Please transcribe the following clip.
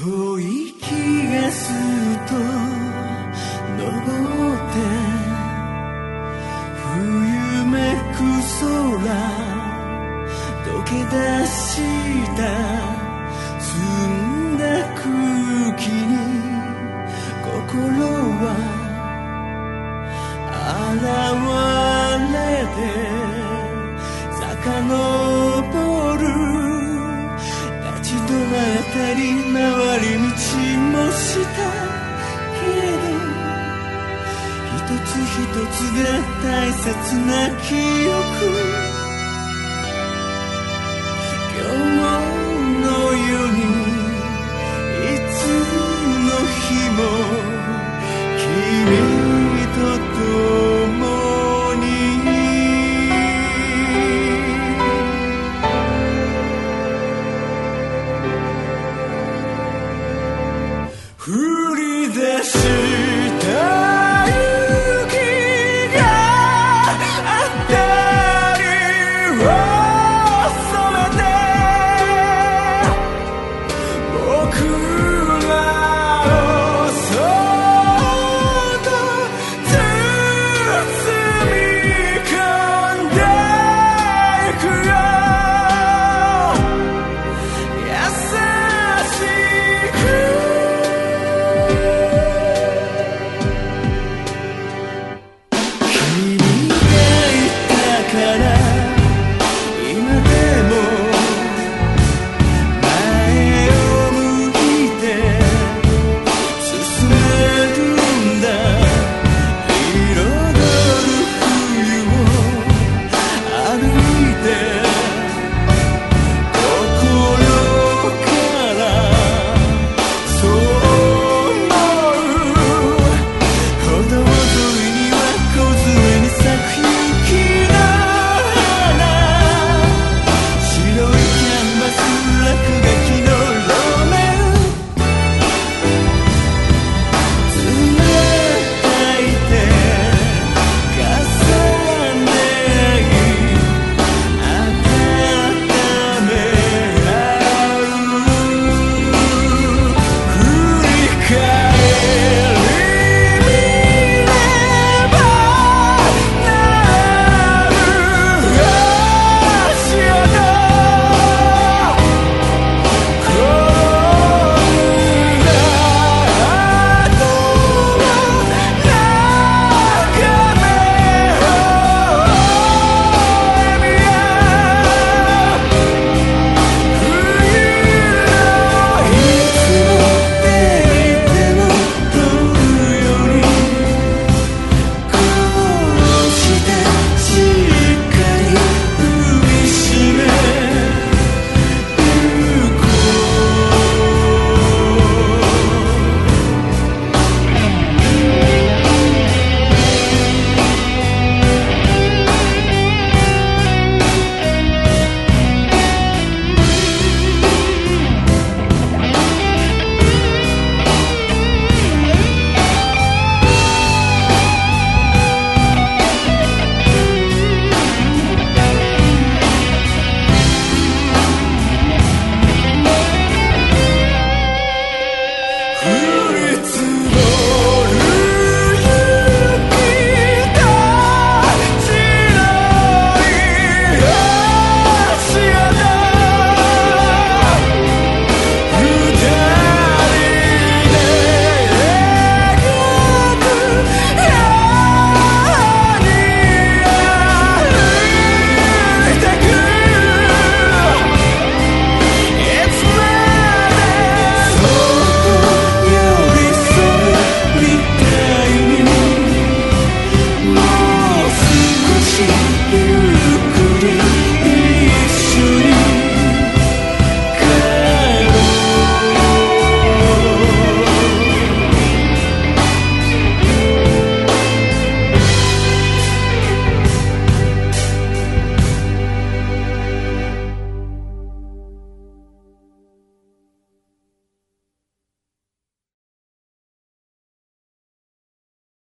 遠い気がすると登って冬めく空溶け出した澄んだ空気に心は現れて遡たり回り道もした。けれど一つ一つが大切な記憶。Yeah.